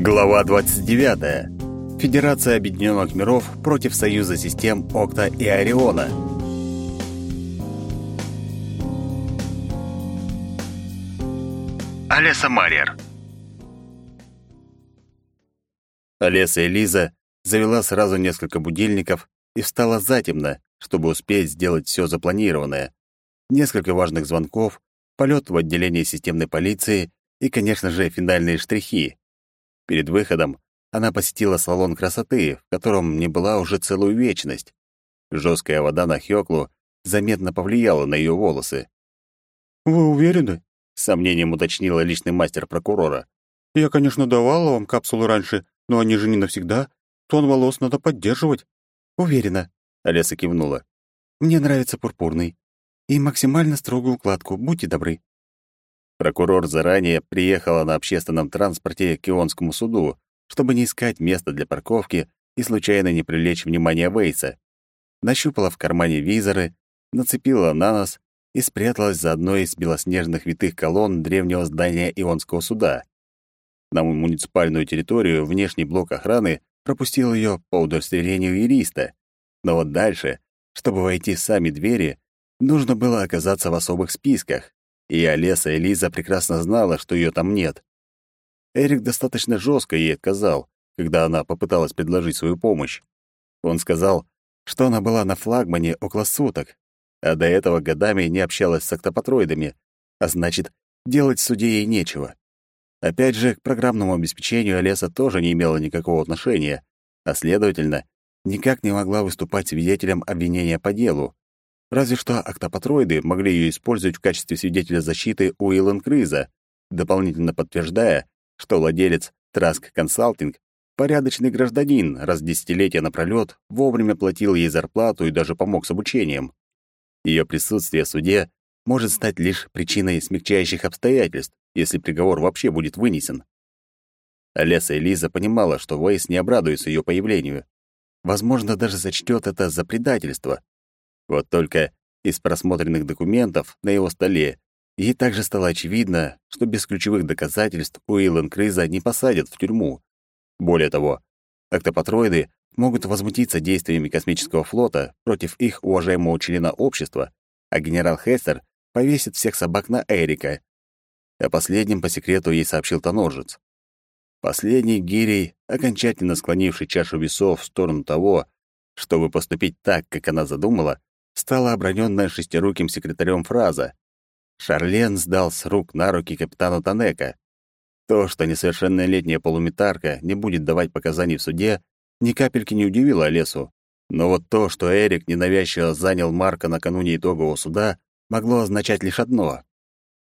Глава 29. Федерация Объединенных Миров против Союза систем Окта и Ориона. Олеса Марьер. Олеса и Лиза завела сразу несколько будильников и встала затемно, чтобы успеть сделать все запланированное. Несколько важных звонков, полет в отделение системной полиции и, конечно же, финальные штрихи. Перед выходом она посетила салон красоты, в котором не была уже целую вечность. Жесткая вода на Хёклу заметно повлияла на ее волосы. «Вы уверены?» — с сомнением уточнила личный мастер прокурора. «Я, конечно, давала вам капсулы раньше, но они же не навсегда. Тон волос надо поддерживать». «Уверена», — Олеса кивнула. «Мне нравится пурпурный. И максимально строгую укладку, будьте добры». Прокурор заранее приехала на общественном транспорте к Ионскому суду, чтобы не искать места для парковки и случайно не привлечь внимание Вейса. Нащупала в кармане визоры, нацепила на нос и спряталась за одной из белоснежных витых колонн древнего здания Ионского суда. На муниципальную территорию внешний блок охраны пропустил ее по удостоверению юриста. Но вот дальше, чтобы войти в сами двери, нужно было оказаться в особых списках, и Олеса и Лиза прекрасно знала, что ее там нет. Эрик достаточно жестко ей отказал, когда она попыталась предложить свою помощь. Он сказал, что она была на флагмане около суток, а до этого годами не общалась с октопатроидами, а значит, делать в суде ей нечего. Опять же, к программному обеспечению Олеса тоже не имела никакого отношения, а, следовательно, никак не могла выступать свидетелем обвинения по делу. Разве что октопатроиды могли ее использовать в качестве свидетеля защиты у Илон Крыза, дополнительно подтверждая, что владелец Траск Консалтинг порядочный гражданин, раз десятилетия напролёт вовремя платил ей зарплату и даже помог с обучением. Ее присутствие в суде может стать лишь причиной смягчающих обстоятельств, если приговор вообще будет вынесен. Олеса и Лиза понимала, что Вейс не обрадуется ее появлению. Возможно, даже сочтет это за предательство, вот только из просмотренных документов на его столе ей также стало очевидно, что без ключевых доказательств Уиллен Криза не посадят в тюрьму. Более того, октопатроиды могут возмутиться действиями космического флота против их уважаемого члена общества, а генерал Хестер повесит всех собак на Эрика. О последнем по секрету ей сообщил Тоноржец. Последний гирей, окончательно склонивший чашу весов в сторону того, чтобы поступить так, как она задумала, стала обронённая шестируким секретарем фраза. Шарлен сдал с рук на руки капитану Танека. То, что несовершеннолетняя полуметарка не будет давать показаний в суде, ни капельки не удивило Олесу. Но вот то, что Эрик ненавязчиво занял Марка накануне итогового суда, могло означать лишь одно.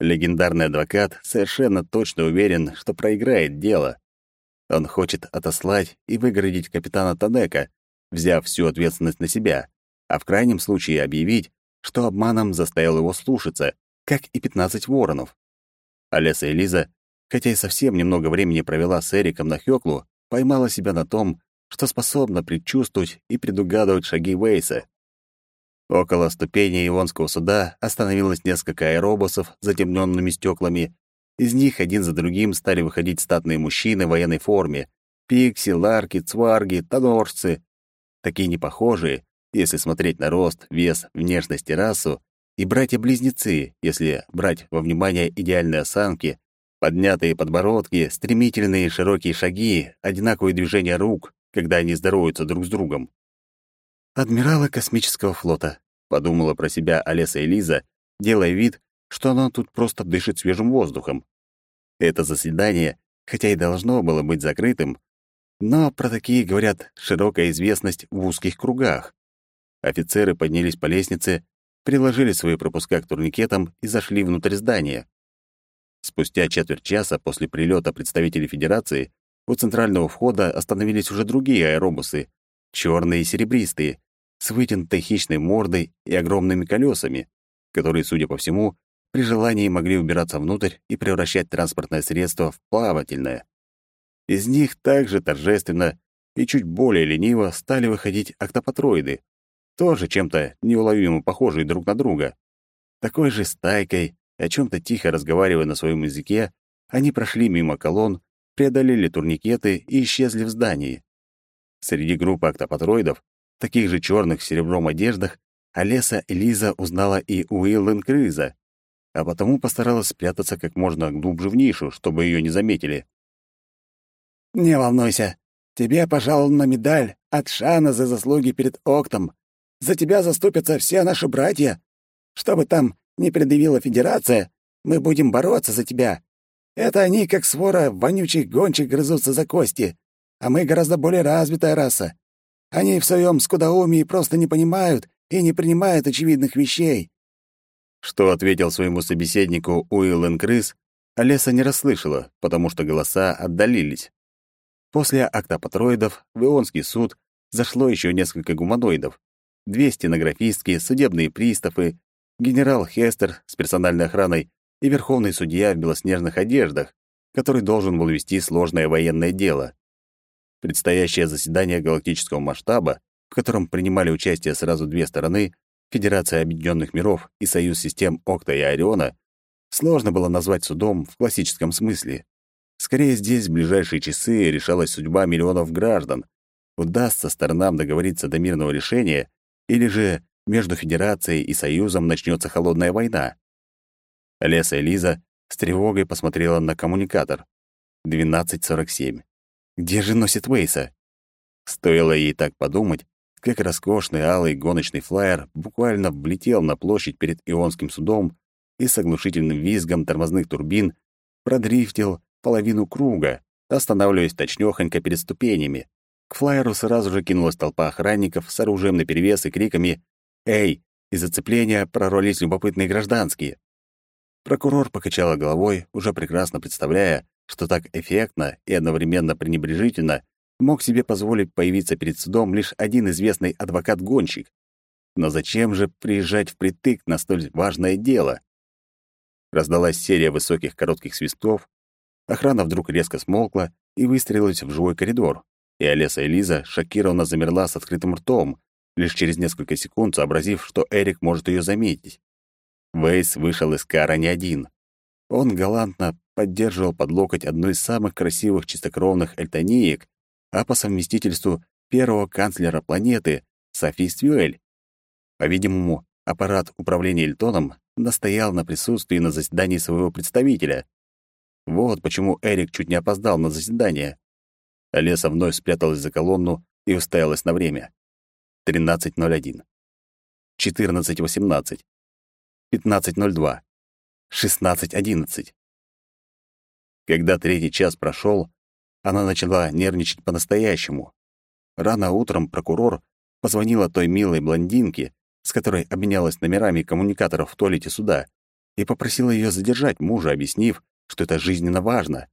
Легендарный адвокат совершенно точно уверен, что проиграет дело. Он хочет отослать и выгородить капитана Танека, взяв всю ответственность на себя а в крайнем случае объявить, что обманом заставил его слушаться, как и 15 воронов. Олеса Лиза, хотя и совсем немного времени провела с Эриком на Хёклу, поймала себя на том, что способна предчувствовать и предугадывать шаги Вейса. Около ступени Ивонского суда остановилось несколько аэробусов с затемненными стеклами. Из них один за другим стали выходить статные мужчины в военной форме. Пикси, ларки, цварги, тоноржцы. Такие непохожие, если смотреть на рост, вес, внешность и расу, и братья-близнецы, если брать во внимание идеальные осанки, поднятые подбородки, стремительные широкие шаги, одинаковые движения рук, когда они здороваются друг с другом. «Адмиралы космического флота», — подумала про себя Олеса и Лиза, делая вид, что она тут просто дышит свежим воздухом. Это заседание, хотя и должно было быть закрытым, но про такие говорят широкая известность в узких кругах. Офицеры поднялись по лестнице, приложили свои пропуска к турникетам и зашли внутрь здания. Спустя четверть часа после прилета представителей Федерации у центрального входа остановились уже другие аэробусы, черные и серебристые, с вытянутой хищной мордой и огромными колесами, которые, судя по всему, при желании могли убираться внутрь и превращать транспортное средство в плавательное. Из них также торжественно и чуть более лениво стали выходить октопатроиды, тоже чем-то неуловимо похожие друг на друга. Такой же стайкой, о чем то тихо разговаривая на своем языке, они прошли мимо колонн преодолели турникеты и исчезли в здании. Среди группы октопатроидов, таких же черных с серебром одеждах, Олеса Лиза узнала и Уиллен Крыза, а потому постаралась спрятаться как можно глубже в нишу, чтобы ее не заметили. «Не волнуйся, тебе пожалована медаль от Шана за заслуги перед Октом. За тебя заступятся все наши братья. Что бы там ни предъявила Федерация, мы будем бороться за тебя. Это они, как свора вонючих гончих, грызутся за кости, а мы гораздо более развитая раса. Они в своем скудоумии просто не понимают и не принимают очевидных вещей». Что ответил своему собеседнику Уиллен Крыс, Олеса не расслышала, потому что голоса отдалились. После октопатроидов в Ионский суд зашло еще несколько гуманоидов. Две стенографистки, судебные приставы, генерал Хестер с персональной охраной и верховный судья в белоснежных одеждах, который должен был вести сложное военное дело. Предстоящее заседание галактического масштаба, в котором принимали участие сразу две стороны, Федерация Объединенных Миров и Союз систем Окта и Ориона, сложно было назвать судом в классическом смысле. Скорее, здесь в ближайшие часы решалась судьба миллионов граждан. Удастся сторонам договориться до мирного решения, или же между Федерацией и Союзом начнется холодная война. Леса и Лиза с тревогой посмотрела на коммуникатор. 12.47. Где же носит Вейса? Стоило ей так подумать, как роскошный алый гоночный флайер буквально влетел на площадь перед Ионским судом и с оглушительным визгом тормозных турбин продрифтил половину круга, останавливаясь точнёхонько перед ступенями. К флайеру сразу же кинулась толпа охранников с оружием наперевес и криками «Эй!» Из зацепления прорвались любопытные гражданские. Прокурор покачала головой, уже прекрасно представляя, что так эффектно и одновременно пренебрежительно мог себе позволить появиться перед судом лишь один известный адвокат-гонщик. Но зачем же приезжать впритык на столь важное дело? Раздалась серия высоких коротких свистков, охрана вдруг резко смолкла и выстрелилась в живой коридор, и Олеса и Лиза шокированно замерла с открытым ртом, лишь через несколько секунд сообразив, что Эрик может ее заметить. Вейс вышел из кара не один. Он галантно поддерживал под локоть одну из самых красивых чистокровных эльтониек, а по совместительству первого канцлера планеты Софи Стюэль. По-видимому, аппарат управления Эльтоном настоял на присутствии на заседании своего представителя. Вот почему Эрик чуть не опоздал на заседание. Олеса вновь спряталась за колонну и уставилась на время. 13.01. 14.18. 15.02. 16.11. Когда третий час прошел, она начала нервничать по-настоящему. Рано утром прокурор позвонила той милой блондинке, с которой обменялась номерами коммуникаторов в туалете суда, и попросила ее задержать мужа, объяснив, что это жизненно важно.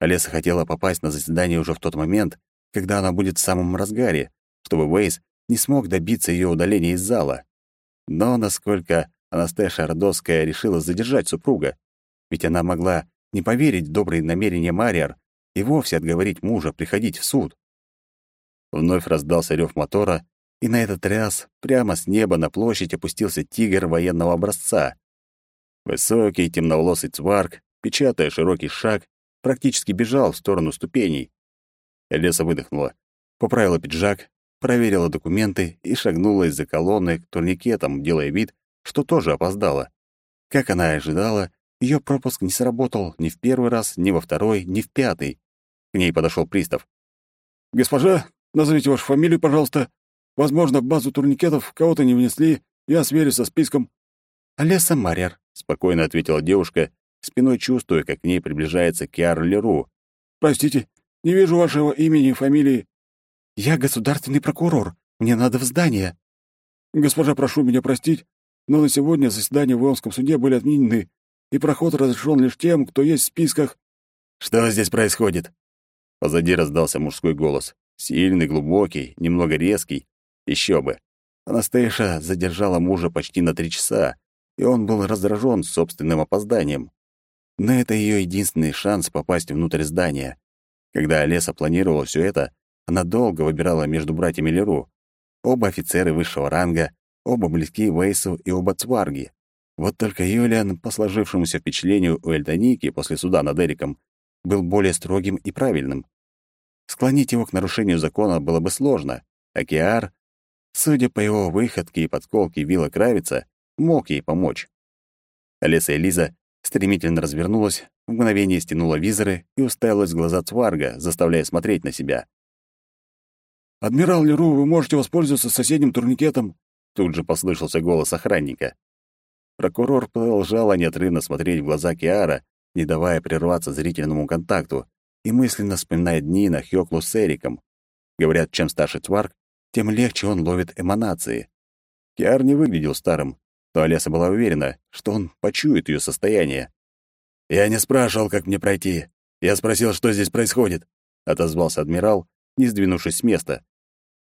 Олеса хотела попасть на заседание уже в тот момент, когда она будет в самом разгаре, чтобы Уэйс не смог добиться ее удаления из зала. Но насколько Анастасия Родовская решила задержать супруга, ведь она могла не поверить в добрые намерения Мариар и вовсе отговорить мужа приходить в суд. Вновь раздался рев мотора, и на этот раз прямо с неба на площадь опустился тигр военного образца. Высокий темноволосый цварк, печатая широкий шаг, практически бежал в сторону ступеней. Леса выдохнула, поправила пиджак, проверила документы и шагнула из-за колонны к турникетам, делая вид, что тоже опоздала. Как она и ожидала, ее пропуск не сработал ни в первый раз, ни во второй, ни в пятый. К ней подошел пристав. «Госпожа, назовите вашу фамилию, пожалуйста. Возможно, в базу турникетов кого-то не внесли. Я сверюсь со списком». «Олеса Марьер», — спокойно ответила девушка, спиной чувствуя, как к ней приближается Киар Леру. «Простите, не вижу вашего имени и фамилии». «Я государственный прокурор. Мне надо в здание». «Госпожа, прошу меня простить но на сегодня заседания в Ионском суде были отменены, и проход разрешен лишь тем, кто есть в списках». «Что здесь происходит?» Позади раздался мужской голос. Сильный, глубокий, немного резкий. Еще бы. Анастейша задержала мужа почти на три часа, и он был раздражен собственным опозданием. Но это ее единственный шанс попасть внутрь здания. Когда Олеса планировала все это, она долго выбирала между братьями Леру. Оба офицеры высшего ранга, Оба близки Вейсу и оба цварги. Вот только Юлиан, по сложившемуся впечатлению у Эльдоники после суда над Эриком, был более строгим и правильным. Склонить его к нарушению закона было бы сложно, а Киар, судя по его выходке и подколке Вилла Кравица, мог ей помочь. Олеса и Лиза стремительно развернулась, в мгновение стянула визоры и уставилась в глаза Цварга, заставляя смотреть на себя. «Адмирал Леру, вы можете воспользоваться соседним турникетом», Тут же послышался голос охранника. Прокурор продолжал неотрывно смотреть в глаза Киара, не давая прерваться зрительному контакту, и мысленно вспоминая дни на Хёклу с Эриком. Говорят, чем старше Цварк, тем легче он ловит эманации. Киар не выглядел старым, но Олеса была уверена, что он почует ее состояние. «Я не спрашивал, как мне пройти. Я спросил, что здесь происходит», — отозвался адмирал, не сдвинувшись с места.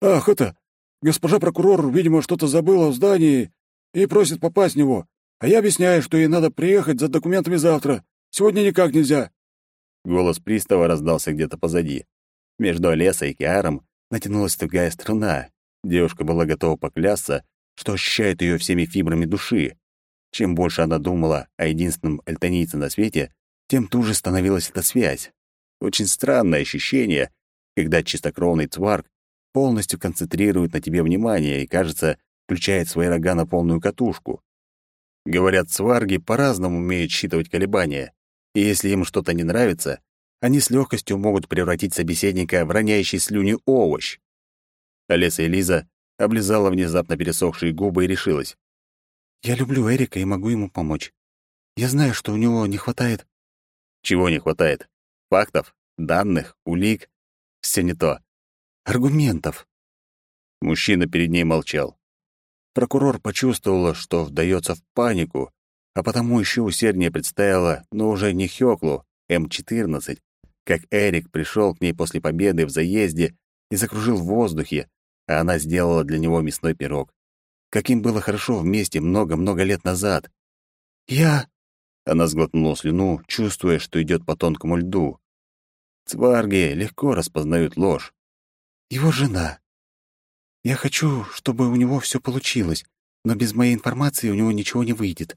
«Ах, это... Госпожа прокурор, видимо, что-то забыла в здании и просит попасть в него. А я объясняю, что ей надо приехать за документами завтра. Сегодня никак нельзя». Голос пристава раздался где-то позади. Между Олесой и Киаром натянулась тугая струна. Девушка была готова поклясться, что ощущает ее всеми фибрами души. Чем больше она думала о единственном эльтонийце на свете, тем туже становилась эта связь. Очень странное ощущение, когда чистокровный цварк полностью концентрирует на тебе внимание и, кажется, включает свои рога на полную катушку. Говорят, сварги по-разному умеют считывать колебания, и если им что-то не нравится, они с легкостью могут превратить собеседника в роняющий слюни овощ. Олеса и Лиза облизала внезапно пересохшие губы и решилась. «Я люблю Эрика и могу ему помочь. Я знаю, что у него не хватает...» «Чего не хватает? Фактов? Данных? Улик? Все не то аргументов. Мужчина перед ней молчал. Прокурор почувствовала, что вдается в панику, а потому еще усерднее представила, но уже не Хёклу, М-14, как Эрик пришел к ней после победы в заезде и закружил в воздухе, а она сделала для него мясной пирог. Каким было хорошо вместе много-много лет назад. «Я...» Она сглотнула слюну, чувствуя, что идет по тонкому льду. Цварги легко распознают ложь его жена. Я хочу, чтобы у него все получилось, но без моей информации у него ничего не выйдет».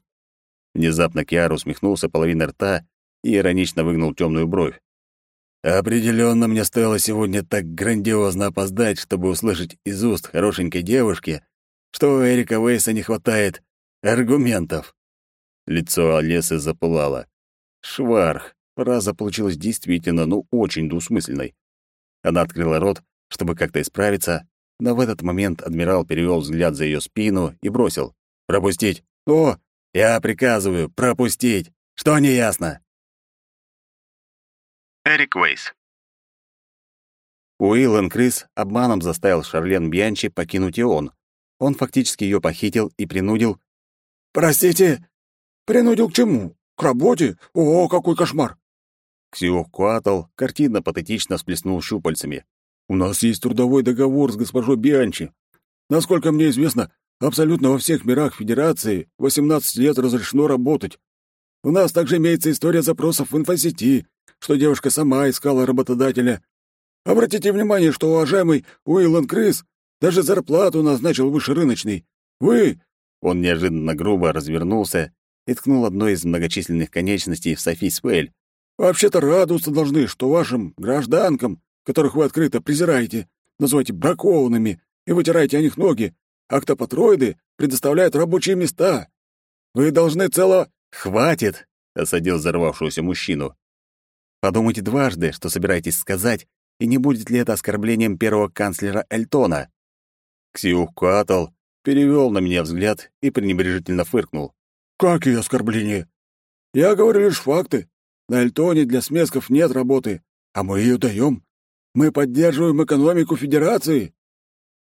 Внезапно Киар усмехнулся половиной рта и иронично выгнул темную бровь. Определенно мне стоило сегодня так грандиозно опоздать, чтобы услышать из уст хорошенькой девушки, что у Эрика Вейса не хватает аргументов». Лицо Олесы запылало. «Шварх». Фраза получилась действительно, ну, очень двусмысленной. Она открыла рот, чтобы как-то исправиться, но в этот момент адмирал перевел взгляд за ее спину и бросил. «Пропустить!» «О, я приказываю, пропустить! Что не ясно?» Эрик Уэйс Уиллен Крис обманом заставил Шарлен Бьянчи покинуть Ион. Он фактически ее похитил и принудил... «Простите, принудил к чему? К работе? О, какой кошмар!» Ксиох Куатл картинно-патетично сплеснул щупальцами. У нас есть трудовой договор с госпожой Бианчи. Насколько мне известно, абсолютно во всех мирах Федерации 18 лет разрешено работать. У нас также имеется история запросов в инфосети, что девушка сама искала работодателя. Обратите внимание, что уважаемый Уиллан Крис даже зарплату назначил выше рыночной. Вы...» Он неожиданно грубо развернулся и ткнул одной из многочисленных конечностей в Софи Свель. «Вообще-то радоваться должны, что вашим гражданкам которых вы открыто презираете, называете бракованными и вытираете о них ноги, октопатроиды предоставляют рабочие места. Вы должны цело...» «Хватит!» — осадил взорвавшегося мужчину. «Подумайте дважды, что собираетесь сказать, и не будет ли это оскорблением первого канцлера Эльтона?» Ксиух Куатл перевел на меня взгляд и пренебрежительно фыркнул. «Какие оскорбления? Я говорю лишь факты. На Эльтоне для смесков нет работы, а мы ее даем. Мы поддерживаем экономику Федерации!»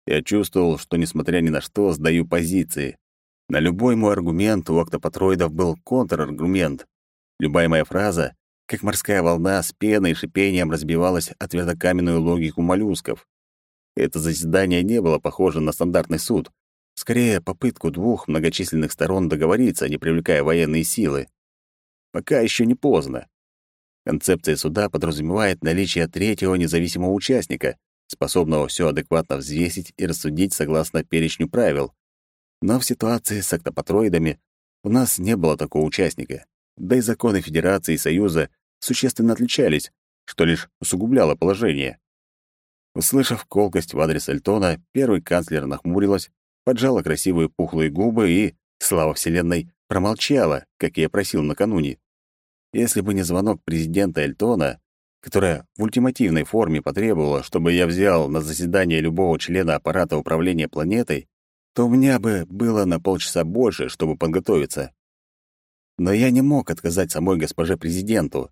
Я чувствовал, что, несмотря ни на что, сдаю позиции. На любой мой аргумент у октопатроидов был контраргумент. Любая моя фраза, как морская волна с пеной и шипением разбивалась о твердокаменную логику моллюсков. Это заседание не было похоже на стандартный суд. Скорее, попытку двух многочисленных сторон договориться, не привлекая военные силы. Пока еще не поздно. Концепция суда подразумевает наличие третьего независимого участника, способного все адекватно взвесить и рассудить согласно перечню правил. Но в ситуации с октопатроидами у нас не было такого участника. Да и законы Федерации и Союза существенно отличались, что лишь усугубляло положение. Услышав колкость в адрес Эльтона, первый канцлер нахмурилась, поджала красивые пухлые губы и, слава вселенной, промолчала, как я просил накануне. Если бы не звонок президента Эльтона, которая в ультимативной форме потребовала, чтобы я взял на заседание любого члена аппарата управления планетой, то у меня бы было на полчаса больше, чтобы подготовиться. Но я не мог отказать самой госпоже президенту.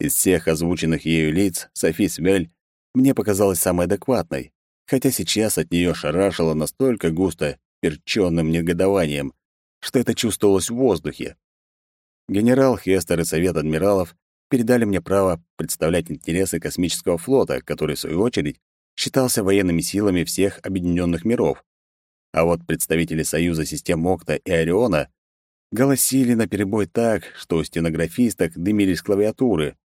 Из всех озвученных ею лиц Софи Смель мне показалась самой адекватной, хотя сейчас от нее шарашило настолько густо перчённым негодованием, что это чувствовалось в воздухе. Генерал Хестер и Совет адмиралов передали мне право представлять интересы космического флота, который, в свою очередь, считался военными силами всех объединенных миров. А вот представители Союза систем Окта и Ориона голосили наперебой так, что у стенографисток дымились клавиатуры.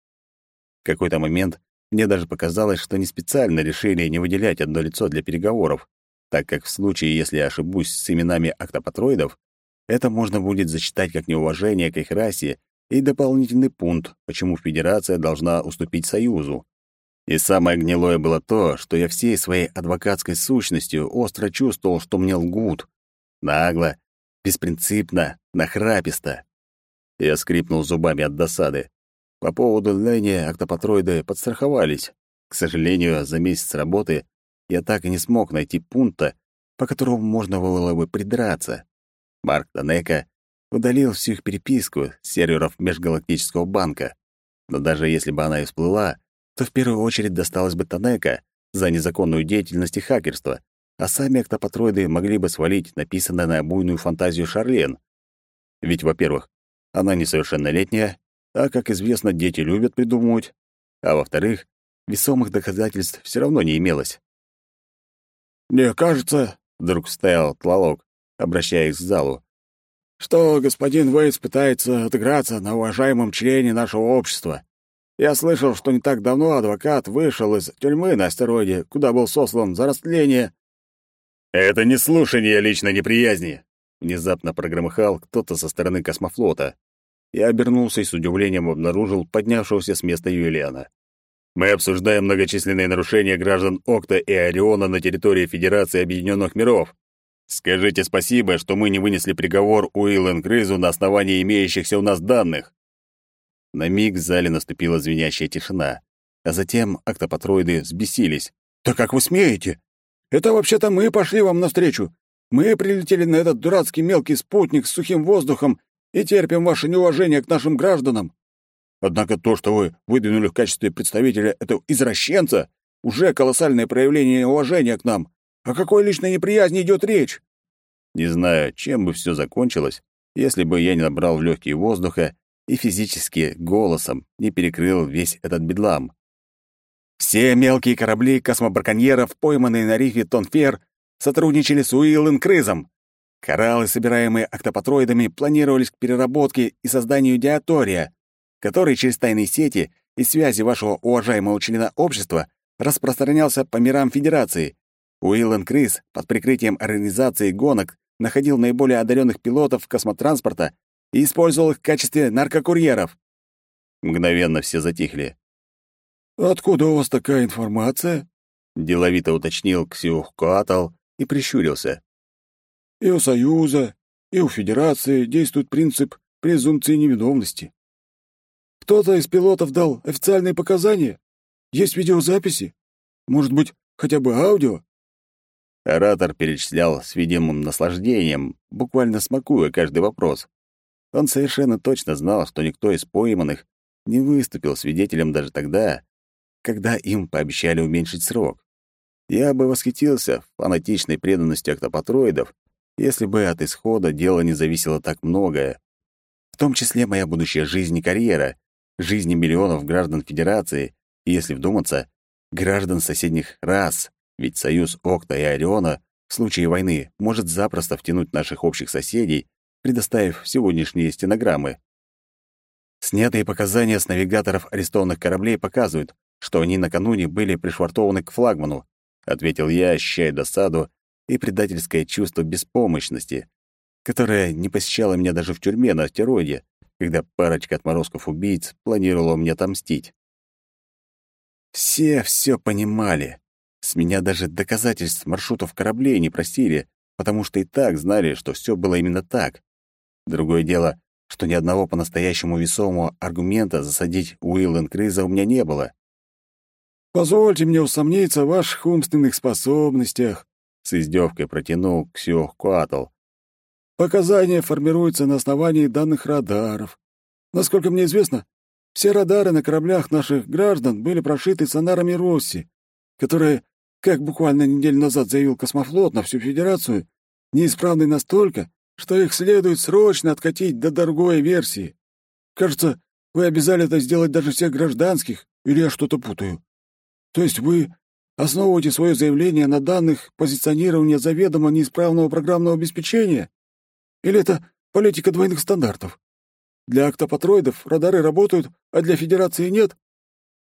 В какой-то момент мне даже показалось, что не специально решили не выделять одно лицо для переговоров, так как в случае, если я ошибусь с именами октопатроидов, это можно будет зачитать как неуважение к их расе и дополнительный пункт, почему Федерация должна уступить Союзу. И самое гнилое было то, что я всей своей адвокатской сущностью остро чувствовал, что мне лгут. Нагло, беспринципно, нахраписто. Я скрипнул зубами от досады. По поводу Ленни октопатроиды подстраховались. К сожалению, за месяц работы я так и не смог найти пункта, по которому можно было бы придраться. Марк Танека удалил всю их переписку с серверов Межгалактического банка. Но даже если бы она и всплыла, то в первую очередь досталось бы Танека за незаконную деятельность и хакерство, а сами октопатроиды могли бы свалить написанное на буйную фантазию Шарлен. Ведь, во-первых, она несовершеннолетняя, а, как известно, дети любят придумывать, а во-вторых, весомых доказательств все равно не имелось. «Мне кажется», — вдруг вставил Тлалок, обращаясь к залу, что господин Вейс пытается отыграться на уважаемом члене нашего общества. Я слышал, что не так давно адвокат вышел из тюрьмы на астероиде, куда был сослан за растление. «Это не слушание личной неприязни», — внезапно прогромыхал кто-то со стороны космофлота. Я обернулся и с удивлением обнаружил поднявшегося с места Юлиана. «Мы обсуждаем многочисленные нарушения граждан Окта и Ориона на территории Федерации Объединенных Миров. Скажите спасибо, что мы не вынесли приговор Уиллен Крызу на основании имеющихся у нас данных». На миг в зале наступила звенящая тишина, а затем октопатроиды взбесились. «Да как вы смеете? Это вообще-то мы пошли вам навстречу. Мы прилетели на этот дурацкий мелкий спутник с сухим воздухом и терпим ваше неуважение к нашим гражданам. Однако то, что вы выдвинули в качестве представителя этого извращенца, уже колоссальное проявление уважения к нам. О какой личной неприязни идет речь? Не знаю, чем бы все закончилось, если бы я не набрал в легкие воздуха и физически голосом не перекрыл весь этот бедлам. Все мелкие корабли космобраконьеров, пойманные на рифе Тонфер, сотрудничали с Уиллен Крызом. Кораллы, собираемые октопатроидами, планировались к переработке и созданию диатория, который через тайные сети и связи вашего уважаемого члена общества распространялся по мирам Федерации. Уиллен Крис под прикрытием организации гонок находил наиболее одаренных пилотов космотранспорта и использовал их в качестве наркокурьеров. Мгновенно все затихли. «Откуда у вас такая информация?» — деловито уточнил Ксюхкуатал и прищурился. И у Союза, и у Федерации действует принцип презумпции невиновности. Кто-то из пилотов дал официальные показания? Есть видеозаписи? Может быть, хотя бы аудио? Оратор перечислял с видимым наслаждением, буквально смакуя каждый вопрос. Он совершенно точно знал, что никто из пойманных не выступил свидетелем даже тогда, когда им пообещали уменьшить срок. Я бы восхитился фанатичной преданностью октопатроидов, если бы от исхода дела не зависело так многое. В том числе моя будущая жизнь и карьера, жизни миллионов граждан Федерации, и, если вдуматься, граждан соседних рас, ведь союз Окта и Ориона в случае войны может запросто втянуть наших общих соседей, предоставив сегодняшние стенограммы. Снятые показания с навигаторов арестованных кораблей показывают, что они накануне были пришвартованы к флагману, ответил я, ощущая досаду и предательское чувство беспомощности, которое не посещало меня даже в тюрьме на астероиде, когда парочка отморозков-убийц планировала мне отомстить. Все все понимали. С меня даже доказательств маршрутов кораблей не просили, потому что и так знали, что все было именно так. Другое дело, что ни одного по-настоящему весомого аргумента засадить Уиллен Криза у меня не было. «Позвольте мне усомниться в ваших умственных способностях», — с издевкой протянул Ксюх Куатл. «Показания формируются на основании данных радаров. Насколько мне известно, все радары на кораблях наших граждан были прошиты сонарами Росси, которые, как буквально неделю назад заявил Космофлот на всю Федерацию, неисправны настолько, что их следует срочно откатить до другой версии. Кажется, вы обязали это сделать даже всех гражданских, или я что-то путаю. То есть вы основываете свое заявление на данных позиционирования заведомо неисправного программного обеспечения? Или это политика двойных стандартов? Для октопатроидов радары работают, а для Федерации нет?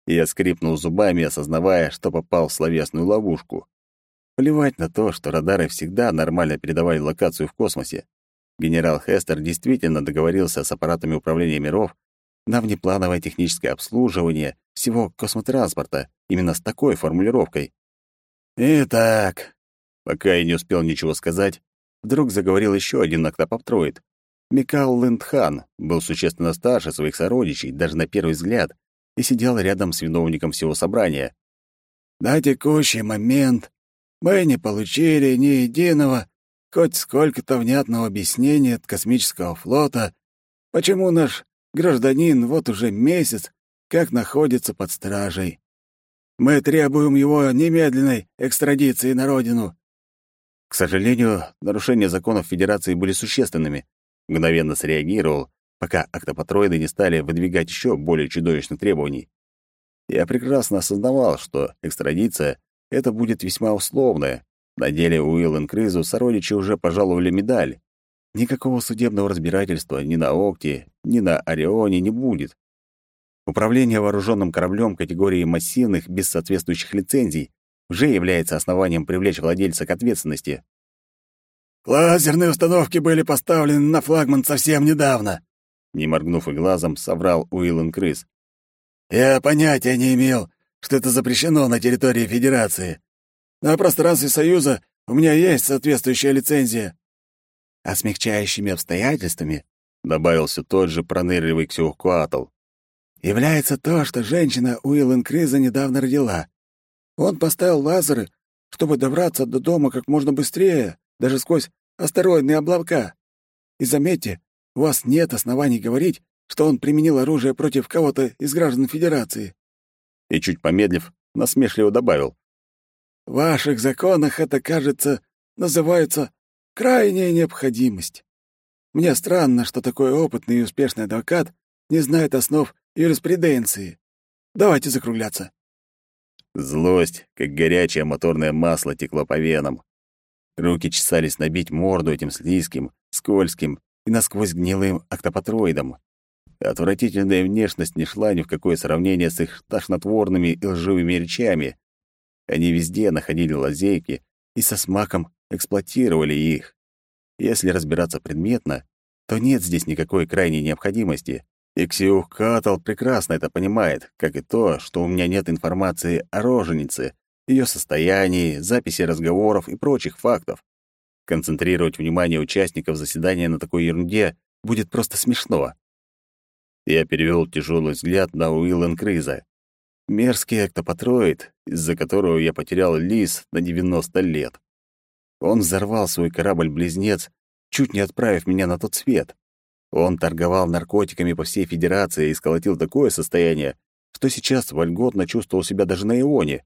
Я скрипнул зубами, осознавая, что попал в словесную ловушку. Плевать на то, что радары всегда нормально передавали локацию в космосе. Генерал Хестер действительно договорился с аппаратами управления миров на внеплановое техническое обслуживание всего космотранспорта именно с такой формулировкой. «Итак...» Пока я не успел ничего сказать, вдруг заговорил еще один октопоптроид. Микал Лэндхан был существенно старше своих сородичей, даже на первый взгляд, и сидел рядом с виновником всего собрания. «На текущий момент мы не получили ни единого, хоть сколько-то внятного объяснения от космического флота, почему наш гражданин вот уже месяц как находится под стражей. Мы требуем его немедленной экстрадиции на родину. К сожалению, нарушения законов Федерации были существенными. Мгновенно среагировал, пока октопатроиды не стали выдвигать еще более чудовищных требований. Я прекрасно осознавал, что экстрадиция — это будет весьма условная. На деле Уиллен Крызу сородичи уже пожаловали медаль. Никакого судебного разбирательства ни на Окте, ни на Орионе не будет. Управление вооруженным кораблем категории массивных без соответствующих лицензий уже является основанием привлечь владельца к ответственности. «Лазерные установки были поставлены на флагман совсем недавно», не моргнув и глазом, соврал Уиллен Крыс. «Я понятия не имел, что это запрещено на территории Федерации. На пространстве Союза у меня есть соответствующая лицензия». «А смягчающими обстоятельствами», — добавился тот же пронырливый Ксюхкуатл, является то, что женщина Уиллен Криза недавно родила. Он поставил лазеры, чтобы добраться до дома как можно быстрее, даже сквозь астероидные облака. И заметьте, у вас нет оснований говорить, что он применил оружие против кого-то из граждан Федерации. И чуть помедлив, насмешливо добавил. В ваших законах это, кажется, называется крайняя необходимость. Мне странно, что такой опытный и успешный адвокат не знает основ юриспруденции. Давайте закругляться». Злость, как горячее моторное масло, текло по венам. Руки чесались набить морду этим слизким, скользким и насквозь гнилым октопатроидом. Отвратительная внешность не шла ни в какое сравнение с их тошнотворными и лживыми речами. Они везде находили лазейки и со смаком эксплуатировали их. Если разбираться предметно, то нет здесь никакой крайней необходимости. Иксиух Катал прекрасно это понимает, как и то, что у меня нет информации о роженице, ее состоянии, записи разговоров и прочих фактов. Концентрировать внимание участников заседания на такой ерунде будет просто смешно. Я перевел тяжелый взгляд на Уиллен Криза. Мерзкий эктопатроид, из-за которого я потерял лис на 90 лет. Он взорвал свой корабль-близнец, чуть не отправив меня на тот свет. Он торговал наркотиками по всей Федерации и сколотил такое состояние, что сейчас вольготно чувствовал себя даже на Ионе.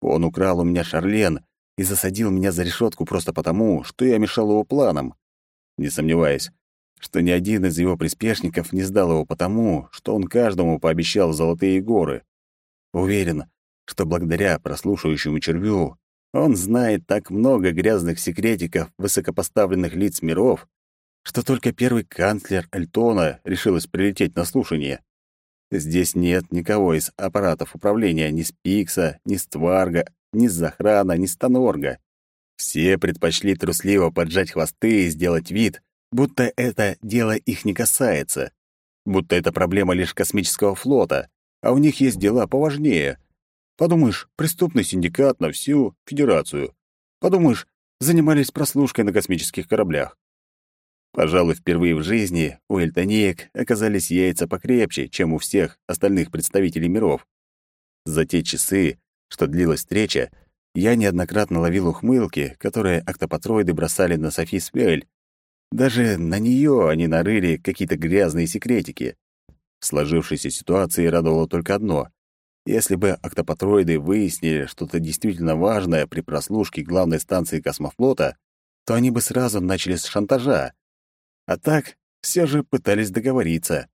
Он украл у меня Шарлен и засадил меня за решетку просто потому, что я мешал его планам. Не сомневаюсь, что ни один из его приспешников не сдал его потому, что он каждому пообещал золотые горы. Уверен, что благодаря прослушивающему червю он знает так много грязных секретиков высокопоставленных лиц миров, что только первый канцлер Эльтона решилась прилететь на слушание. Здесь нет никого из аппаратов управления, ни Спикса, ни Стварга, ни Захрана, ни Станорга. Все предпочли трусливо поджать хвосты и сделать вид, будто это дело их не касается. будто это проблема лишь космического флота, а у них есть дела поважнее. Подумаешь, преступный синдикат на всю Федерацию. Подумаешь, занимались прослушкой на космических кораблях. Пожалуй, впервые в жизни у эльтонеек оказались яйца покрепче, чем у всех остальных представителей миров. За те часы, что длилась встреча, я неоднократно ловил ухмылки, которые октопатроиды бросали на Софи Спель. Даже на нее они нарыли какие-то грязные секретики. В сложившейся ситуации радовало только одно. Если бы октопатроиды выяснили что-то действительно важное при прослушке главной станции космофлота, то они бы сразу начали с шантажа. А так все же пытались договориться.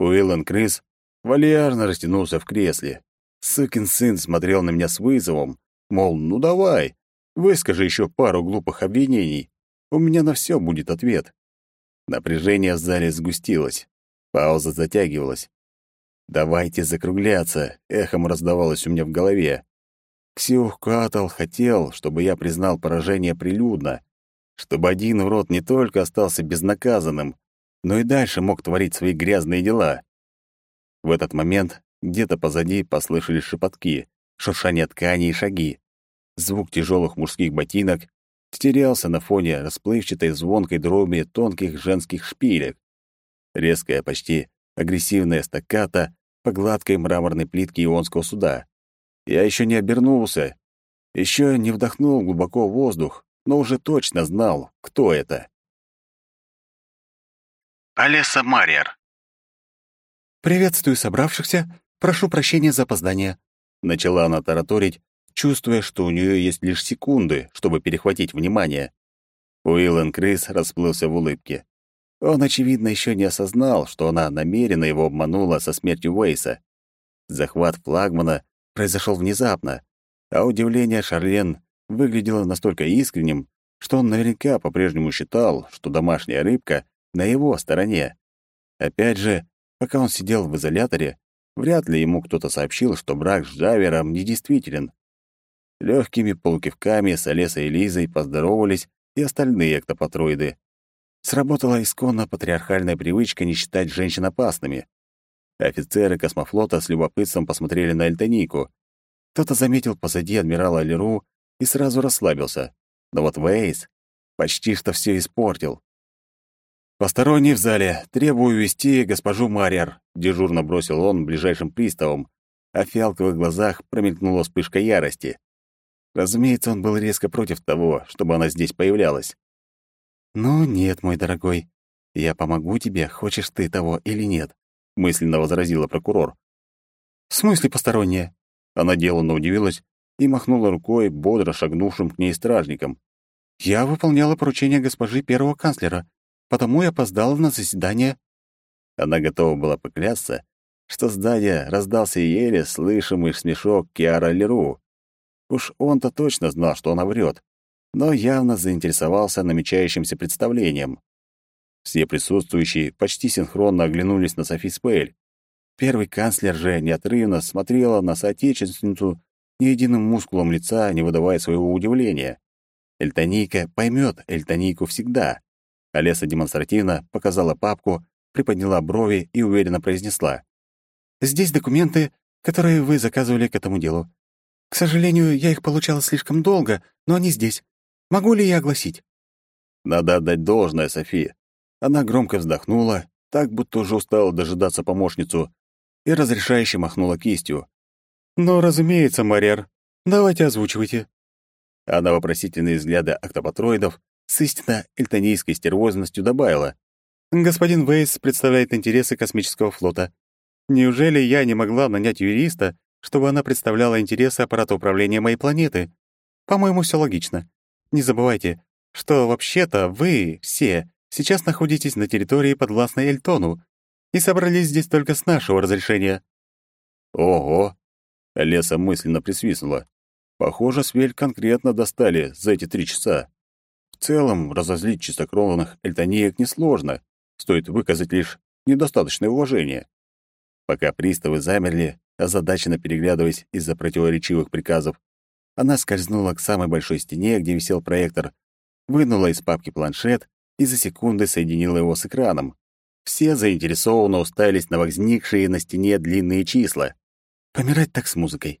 Уиллан Крыс вальяжно растянулся в кресле. Сукин сын смотрел на меня с вызовом, мол, ну давай, выскажи еще пару глупых обвинений. У меня на все будет ответ. Напряжение в зале сгустилось. Пауза затягивалась. «Давайте закругляться», — эхом раздавалось у меня в голове. Ксюх Катал хотел, чтобы я признал поражение прилюдно, чтобы один урод не только остался безнаказанным, но и дальше мог творить свои грязные дела. В этот момент где-то позади послышались шепотки, шуршание ткани и шаги. Звук тяжелых мужских ботинок терялся на фоне расплывчатой звонкой дроби тонких женских шпилек. Резкая, почти агрессивная стакката по гладкой мраморной плитке Ионского суда. Я еще не обернулся, еще не вдохнул глубоко воздух, но уже точно знал, кто это. Олеса Марьер. «Приветствую собравшихся Прошу прощения за опоздание», — начала она тараторить, чувствуя, что у нее есть лишь секунды, чтобы перехватить внимание. Уиллен Крис расплылся в улыбке. Он, очевидно, еще не осознал, что она намеренно его обманула со смертью Уэйса. Захват флагмана произошел внезапно, а удивление Шарлен выглядело настолько искренним, что он наверняка по-прежнему считал, что домашняя рыбка на его стороне. Опять же, пока он сидел в изоляторе, Вряд ли ему кто-то сообщил, что брак с Джавером недействителен. Легкими полукивками с Олесой и Лизой поздоровались и остальные эктопатроиды. Сработала исконно патриархальная привычка не считать женщин опасными. Офицеры космофлота с любопытством посмотрели на Эльтонику. Кто-то заметил позади адмирала Леру и сразу расслабился. Но вот Вейс почти что все испортил. «Посторонний в зале. Требую вести госпожу Марьер», — дежурно бросил он ближайшим приставом, а в фиалковых глазах промелькнула вспышка ярости. Разумеется, он был резко против того, чтобы она здесь появлялась. «Ну нет, мой дорогой, я помогу тебе, хочешь ты того или нет», — мысленно возразила прокурор. «В смысле посторонняя?» Она деланно удивилась и махнула рукой, бодро шагнувшим к ней стражникам. «Я выполняла поручение госпожи первого канцлера потому и опоздал на заседание». Она готова была поклясться, что сзади раздался еле слышимый смешок Киара Леру. Уж он-то точно знал, что она врет, но явно заинтересовался намечающимся представлением. Все присутствующие почти синхронно оглянулись на Софи Спейль. Первый канцлер же неотрывно смотрела на соотечественницу ни единым мускулом лица, не выдавая своего удивления. Эльтонийка поймет Эльтонийку всегда. Олеса демонстративно показала папку, приподняла брови и уверенно произнесла. «Здесь документы, которые вы заказывали к этому делу. К сожалению, я их получала слишком долго, но они здесь. Могу ли я огласить?» Надо отдать должное Софии. Она громко вздохнула, так будто уже устала дожидаться помощницу, и разрешающе махнула кистью. «Ну, разумеется, Марьер. Давайте озвучивайте». А на вопросительные взгляды октопатроидов с истинно эльтонийской стервозностью добавила. «Господин Вейс представляет интересы космического флота. Неужели я не могла нанять юриста, чтобы она представляла интересы аппарата управления моей планеты? По-моему, все логично. Не забывайте, что вообще-то вы все сейчас находитесь на территории подвластной Эльтону и собрались здесь только с нашего разрешения». «Ого!» — Леса мысленно присвистнула. «Похоже, Свель конкретно достали за эти три часа». В целом, разозлить чистокровных эльтонеек несложно, стоит выказать лишь недостаточное уважение. Пока приставы замерли, озадаченно переглядываясь из-за противоречивых приказов, она скользнула к самой большой стене, где висел проектор, вынула из папки планшет и за секунды соединила его с экраном. Все заинтересованно уставились на возникшие на стене длинные числа. Помирать так с музыкой.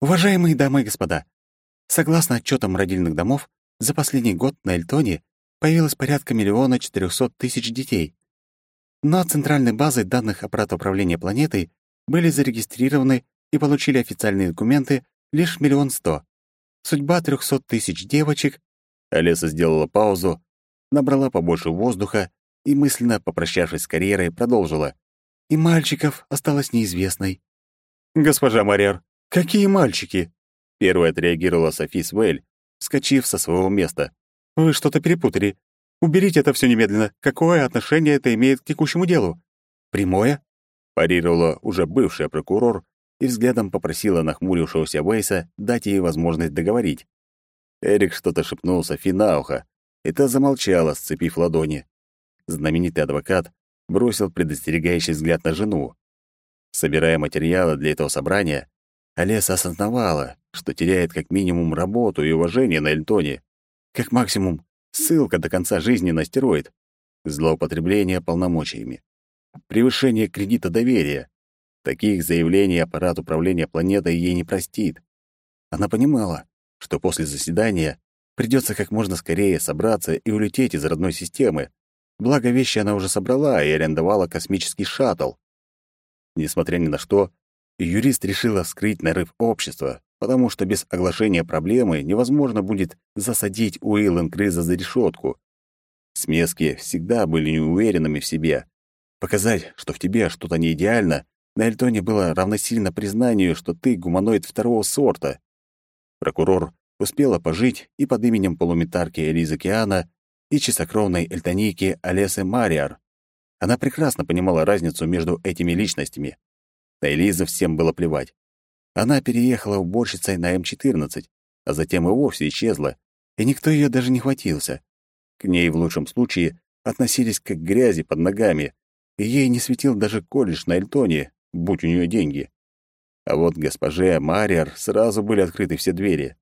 Уважаемые дамы и господа, согласно отчетам родильных домов, за последний год на Эльтоне появилось порядка миллиона четырехсот тысяч детей. Но центральной базой данных аппарата управления планетой были зарегистрированы и получили официальные документы лишь миллион сто. Судьба трехсот тысяч девочек... Олеса сделала паузу, набрала побольше воздуха и, мысленно попрощавшись с карьерой, продолжила. И мальчиков осталась неизвестной. «Госпожа Марьер, какие мальчики?» Первая отреагировала Софи Свель, вскочив со своего места. «Вы что-то перепутали. Уберите это все немедленно. Какое отношение это имеет к текущему делу?» «Прямое?» — парировала уже бывшая прокурор и взглядом попросила нахмурившегося Вейса дать ей возможность договорить. Эрик что-то шепнул Софи на ухо, и та замолчала, сцепив ладони. Знаменитый адвокат бросил предостерегающий взгляд на жену. Собирая материалы для этого собрания, Олеса осознавала, что теряет как минимум работу и уважение на Эльтоне, как максимум ссылка до конца жизни на стероид, злоупотребление полномочиями, превышение кредита доверия. Таких заявлений аппарат управления планетой ей не простит. Она понимала, что после заседания придется как можно скорее собраться и улететь из родной системы. Благо, вещи она уже собрала и арендовала космический шаттл. Несмотря ни на что, юрист решила вскрыть нарыв общества, потому что без оглашения проблемы невозможно будет засадить Уиллен Крыза за решетку. Смески всегда были неуверенными в себе. Показать, что в тебе что-то не идеально, на Эльтоне было равносильно признанию, что ты гуманоид второго сорта. Прокурор успела пожить и под именем полуметарки Элизы Киана, и чистокровной эльтонийки Олесы Мариар. Она прекрасно понимала разницу между этими личностями. На Элизу всем было плевать. Она переехала уборщицей на М-14, а затем и вовсе исчезла, и никто ее даже не хватился. К ней в лучшем случае относились как к грязи под ногами, и ей не светил даже колледж на Эльтоне, будь у нее деньги. А вот госпоже Мариар сразу были открыты все двери.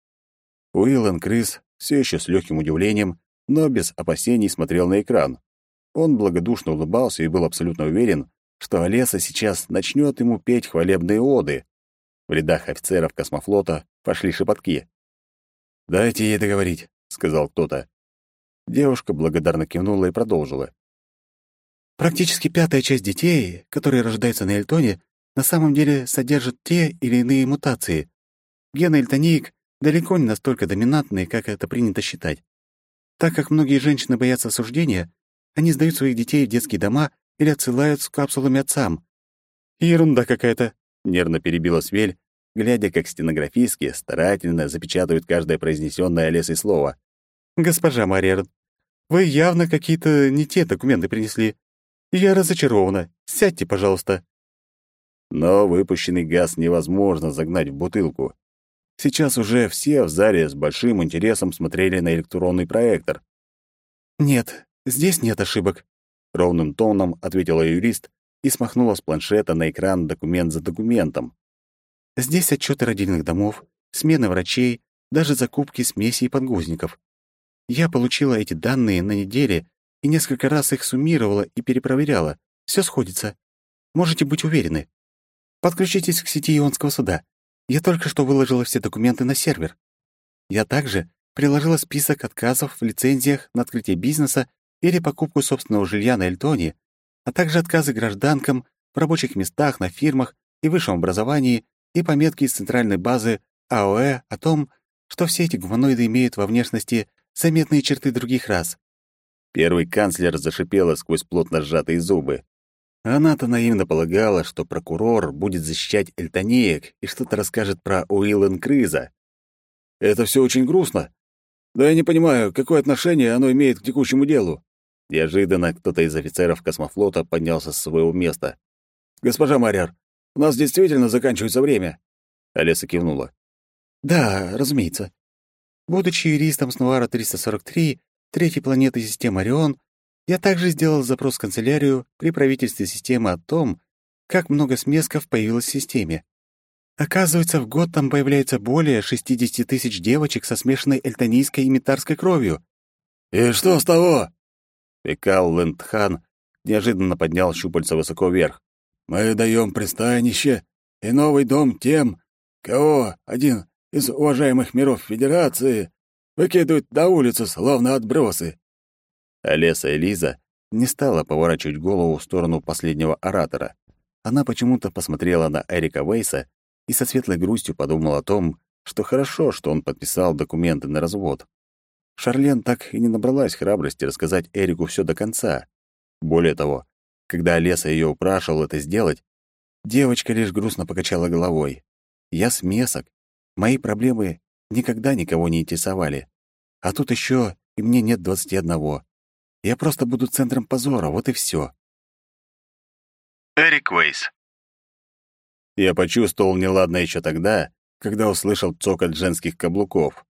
Уиллан Крыс все еще с легким удивлением, но без опасений смотрел на экран. Он благодушно улыбался и был абсолютно уверен, что Олеса сейчас начнет ему петь хвалебные оды. В рядах офицеров космофлота пошли шепотки. «Дайте ей договорить», — сказал кто-то. Девушка благодарно кивнула и продолжила. «Практически пятая часть детей, которые рождаются на Эльтоне, на самом деле содержат те или иные мутации. Гены эльтониек далеко не настолько доминантные, как это принято считать. Так как многие женщины боятся осуждения, они сдают своих детей в детские дома или отсылают с капсулами отцам. «Ерунда какая-то», — нервно перебила Свель, глядя, как стенографистки старательно запечатывают каждое произнесённое Олесой слово. «Госпожа Марьер, вы явно какие-то не те документы принесли. Я разочарована. Сядьте, пожалуйста». Но выпущенный газ невозможно загнать в бутылку. Сейчас уже все в зале с большим интересом смотрели на электронный проектор. «Нет, здесь нет ошибок», — ровным тоном ответила юрист и смахнула с планшета на экран документ за документом. «Здесь отчеты родильных домов, смены врачей, даже закупки смесей и подгузников. Я получила эти данные на неделе и несколько раз их суммировала и перепроверяла. Все сходится. Можете быть уверены. Подключитесь к сети Ионского суда. Я только что выложила все документы на сервер. Я также приложила список отказов в лицензиях на открытие бизнеса или покупку собственного жилья на Эльтоне, а также отказы гражданкам в рабочих местах, на фирмах и высшем образовании и пометки из центральной базы АОЭ о том, что все эти гуманоиды имеют во внешности заметные черты других рас. Первый канцлер зашипела сквозь плотно сжатые зубы. Она-то наивно полагала, что прокурор будет защищать эльтонеек и что-то расскажет про Уиллен Крыза. Это все очень грустно. Да я не понимаю, какое отношение оно имеет к текущему делу. Неожиданно кто-то из офицеров космофлота поднялся с своего места. «Госпожа Марьер, у нас действительно заканчивается время». Олеса кивнула. «Да, разумеется. Будучи юристом с Нуара-343, третьей планеты системы Орион, я также сделал запрос в канцелярию при правительстве системы о том, как много смесков появилось в системе. Оказывается, в год там появляется более 60 тысяч девочек со смешанной эльтонийской и метарской кровью. «И что с того?» Пекал Лэндхан неожиданно поднял щупальца высоко вверх. «Мы даем пристанище и новый дом тем, кого один из уважаемых миров Федерации выкидывает на улицу, словно отбросы». Олеса и Лиза не стала поворачивать голову в сторону последнего оратора. Она почему-то посмотрела на Эрика Вейса и со светлой грустью подумала о том, что хорошо, что он подписал документы на развод. Шарлен так и не набралась храбрости рассказать Эрику все до конца. Более того, когда Олеса ее упрашивал это сделать, девочка лишь грустно покачала головой. «Я смесок. Мои проблемы никогда никого не интересовали. А тут еще и мне нет двадцати одного. Я просто буду центром позора, вот и все. Эрик Уэйс. Я почувствовал неладное еще тогда, когда услышал цокот женских каблуков.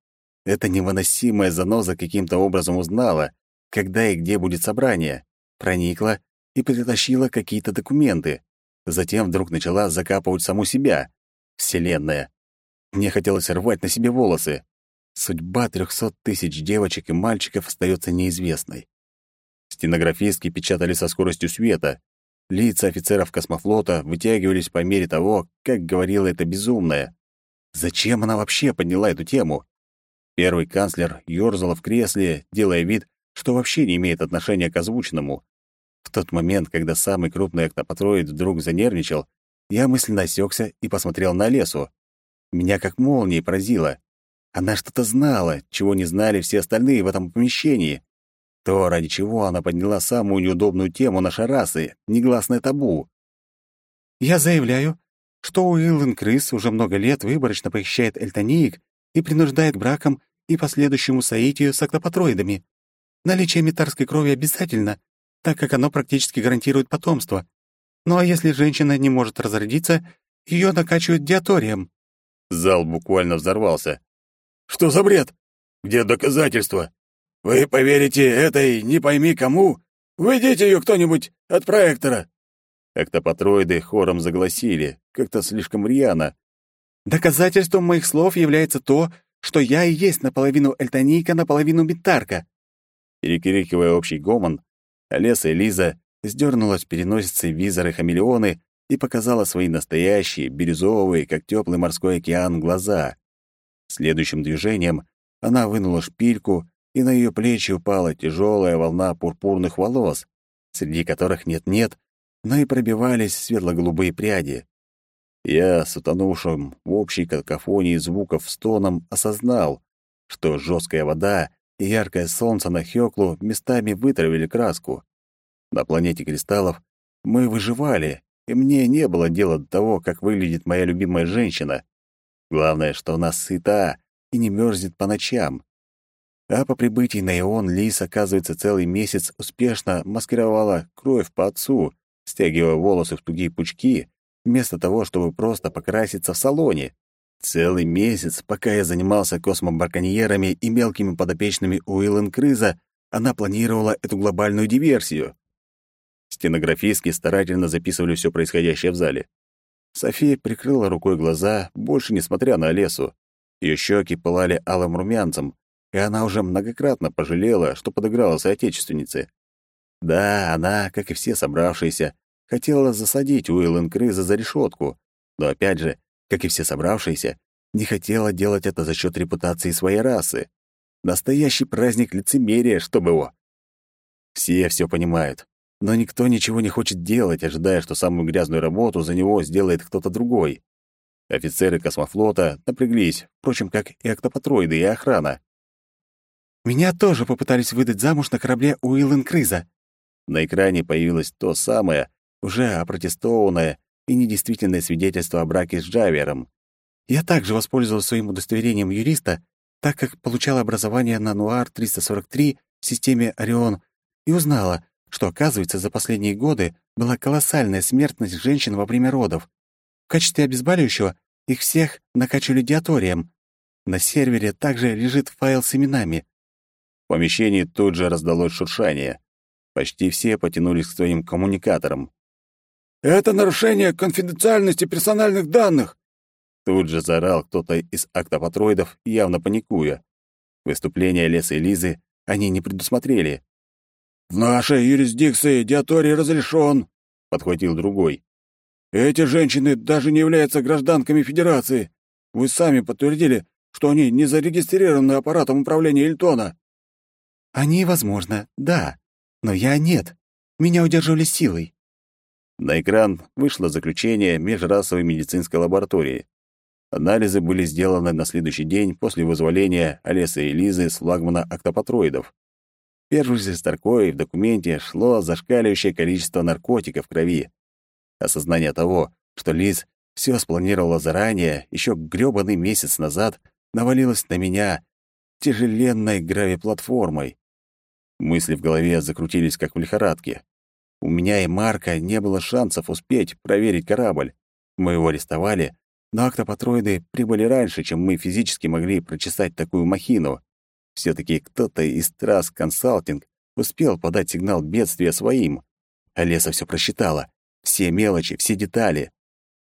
Эта невыносимая заноза каким-то образом узнала, когда и где будет собрание, проникла и притащила какие-то документы. Затем вдруг начала закапывать саму себя. Вселенная. Мне хотелось рвать на себе волосы. Судьба трехсот тысяч девочек и мальчиков остается неизвестной. Стенографистки печатали со скоростью света. Лица офицеров космофлота вытягивались по мере того, как говорила эта безумная. Зачем она вообще подняла эту тему? Первый канцлер ёрзала в кресле, делая вид, что вообще не имеет отношения к озвученному. В тот момент, когда самый крупный октопатроид вдруг занервничал, я мысленно осекся и посмотрел на лесу. Меня как молнией поразило. Она что-то знала, чего не знали все остальные в этом помещении. То, ради чего она подняла самую неудобную тему нашей расы — негласное табу. «Я заявляю, что Уиллен Крыс уже много лет выборочно похищает эльтониек и принуждает бракам и последующему соитию с октопатроидами. Наличие метарской крови обязательно, так как оно практически гарантирует потомство. Ну а если женщина не может разродиться, ее накачивают диаторием». Зал буквально взорвался. «Что за бред? Где доказательства? Вы поверите этой не пойми кому? Выйдите ее кто-нибудь от проектора!» Октопатроиды хором загласили, как-то слишком рьяно. «Доказательством моих слов является то, что я и есть наполовину эльтонийка, наполовину битарка». Перекрикивая общий гомон, Олеса и Лиза сдернула с переносицы визоры хамелеоны и показала свои настоящие, бирюзовые, как теплый морской океан, глаза. Следующим движением она вынула шпильку и на ее плечи упала тяжелая волна пурпурных волос, среди которых нет-нет, но и пробивались светло-голубые пряди. Я, с утонувшим в общей какофонии звуков стоном, осознал, что жесткая вода и яркое солнце на Хёклу местами вытравили краску. На планете кристаллов мы выживали, и мне не было дела до того, как выглядит моя любимая женщина. Главное, что она сыта и не мерзнет по ночам. А по прибытии на Ион Лис, оказывается, целый месяц успешно маскировала кровь по отцу, стягивая волосы в тугие пучки, вместо того, чтобы просто покраситься в салоне. Целый месяц, пока я занимался космобарконьерами и мелкими подопечными Уиллен Крыза, она планировала эту глобальную диверсию. Стенографистки старательно записывали все происходящее в зале. София прикрыла рукой глаза, больше не смотря на лесу. Ее щеки пылали алым румянцем, и она уже многократно пожалела, что подыграла соотечественнице. Да, она, как и все собравшиеся, хотела засадить Уиллен Крыза за решетку, но опять же, как и все собравшиеся, не хотела делать это за счет репутации своей расы. Настоящий праздник лицемерия, чтобы его. Все все понимают, но никто ничего не хочет делать, ожидая, что самую грязную работу за него сделает кто-то другой. Офицеры космофлота напряглись, впрочем, как и октопатроиды и охрана. Меня тоже попытались выдать замуж на корабле Уиллен Крыза. На экране появилось то самое, уже опротестованное и недействительное свидетельство о браке с Джавером. Я также воспользовался своим удостоверением юриста, так как получала образование на Нуар-343 в системе Орион и узнала, что, оказывается, за последние годы была колоссальная смертность женщин во время родов. В качестве обезболивающего их всех накачивали диаторием. На сервере также лежит файл с именами. В помещении тут же раздалось шуршание. Почти все потянулись к своим коммуникаторам. «Это нарушение конфиденциальности персональных данных!» Тут же заорал кто-то из октопатроидов, явно паникуя. Выступление Леса и Лизы они не предусмотрели. «В нашей юрисдикции диаторий разрешен», — подхватил другой. «Эти женщины даже не являются гражданками Федерации. Вы сами подтвердили, что они не зарегистрированы аппаратом управления Эльтона». «Они, возможно, да, но я нет. Меня удерживали силой». На экран вышло заключение межрасовой медицинской лаборатории. Анализы были сделаны на следующий день после вызволения Олесы и Лизы с флагмана октопатроидов. Первой строкой в документе шло зашкаливающее количество наркотиков в крови. Осознание того, что Лиз все спланировала заранее, еще грёбаный месяц назад, навалилось на меня тяжеленной гравиплатформой. Мысли в голове закрутились, как в лихорадке. У меня и Марка не было шансов успеть проверить корабль. Мы его арестовали, но октопатроиды прибыли раньше, чем мы физически могли прочесать такую махину. Все таки кто-то из Трасс Консалтинг успел подать сигнал бедствия своим. Олеса все просчитала. Все мелочи, все детали.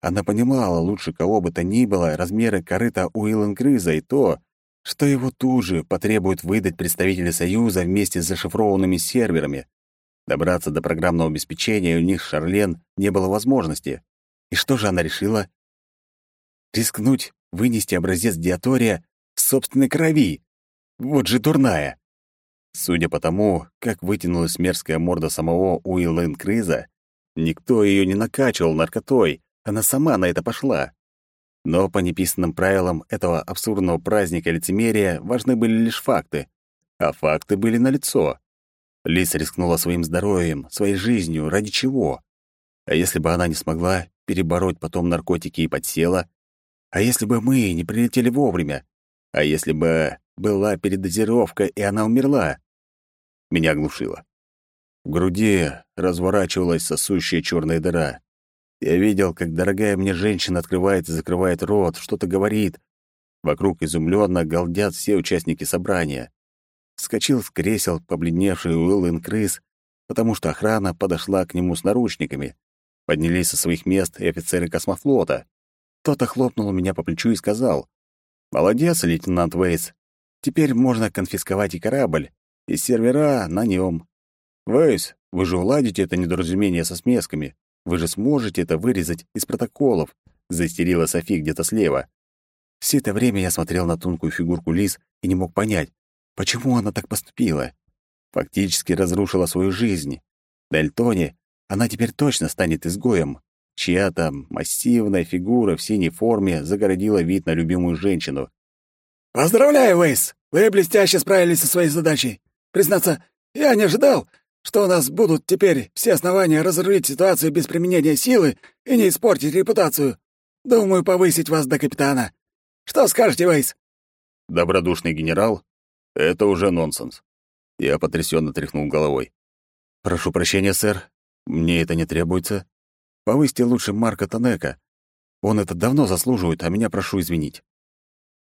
Она понимала лучше кого бы то ни было размеры корыта Уилленгрыза и то, что его тут же потребуют выдать представители Союза вместе с зашифрованными серверами. Добраться до программного обеспечения у них Шарлен не было возможности. И что же она решила? Рискнуть вынести образец диатория в собственной крови. Вот же дурная. Судя по тому, как вытянулась мерзкая морда самого Уиллен Криза, никто ее не накачивал наркотой, она сама на это пошла. Но по неписанным правилам этого абсурдного праздника лицемерия важны были лишь факты, а факты были налицо. Лис рискнула своим здоровьем, своей жизнью, ради чего? А если бы она не смогла перебороть потом наркотики и подсела, а если бы мы не прилетели вовремя? А если бы была передозировка, и она умерла? Меня оглушило. В груди разворачивалась сосущая черная дыра. Я видел, как дорогая мне женщина открывает и закрывает рот, что-то говорит. Вокруг изумленно галдят все участники собрания. Скочил с кресел побледневший Уиллен Крыс, потому что охрана подошла к нему с наручниками. Поднялись со своих мест и офицеры космофлота. Кто-то хлопнул меня по плечу и сказал, «Молодец, лейтенант Вейс. Теперь можно конфисковать и корабль, и сервера на нем. Вейс, вы же уладите это недоразумение со смесками. Вы же сможете это вырезать из протоколов», — заистерила Софи где-то слева. Все это время я смотрел на тонкую фигурку Лиз и не мог понять, почему она так поступила. Фактически разрушила свою жизнь. Дельтоне она теперь точно станет изгоем. Чья-то массивная фигура в синей форме загородила вид на любимую женщину. «Поздравляю, Вейс! Вы блестяще справились со своей задачей. Признаться, я не ожидал, что у нас будут теперь все основания разрулить ситуацию без применения силы и не испортить репутацию. Думаю, повысить вас до капитана. Что скажете, Вейс?» Добродушный генерал — это уже нонсенс. Я потрясенно тряхнул головой. «Прошу прощения, сэр. Мне это не требуется. Повысьте лучше Марка Танека. Он это давно заслуживает, а меня прошу извинить.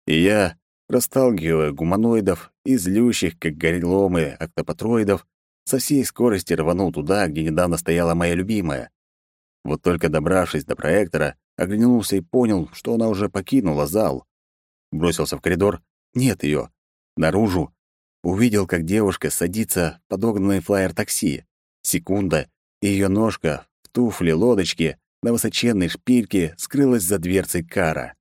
И я, расталкивая гуманоидов и злющих, как гореломы, октопатроидов, со всей скорости рванул туда, где недавно стояла моя любимая. Вот только добравшись до проектора, оглянулся и понял, что она уже покинула зал. Бросился в коридор. Нет ее. Наружу. Увидел, как девушка садится в подогнанный флайер-такси. Секунда, и ее ножка туфли, лодочки, на высоченной шпильке скрылась за дверцей кара.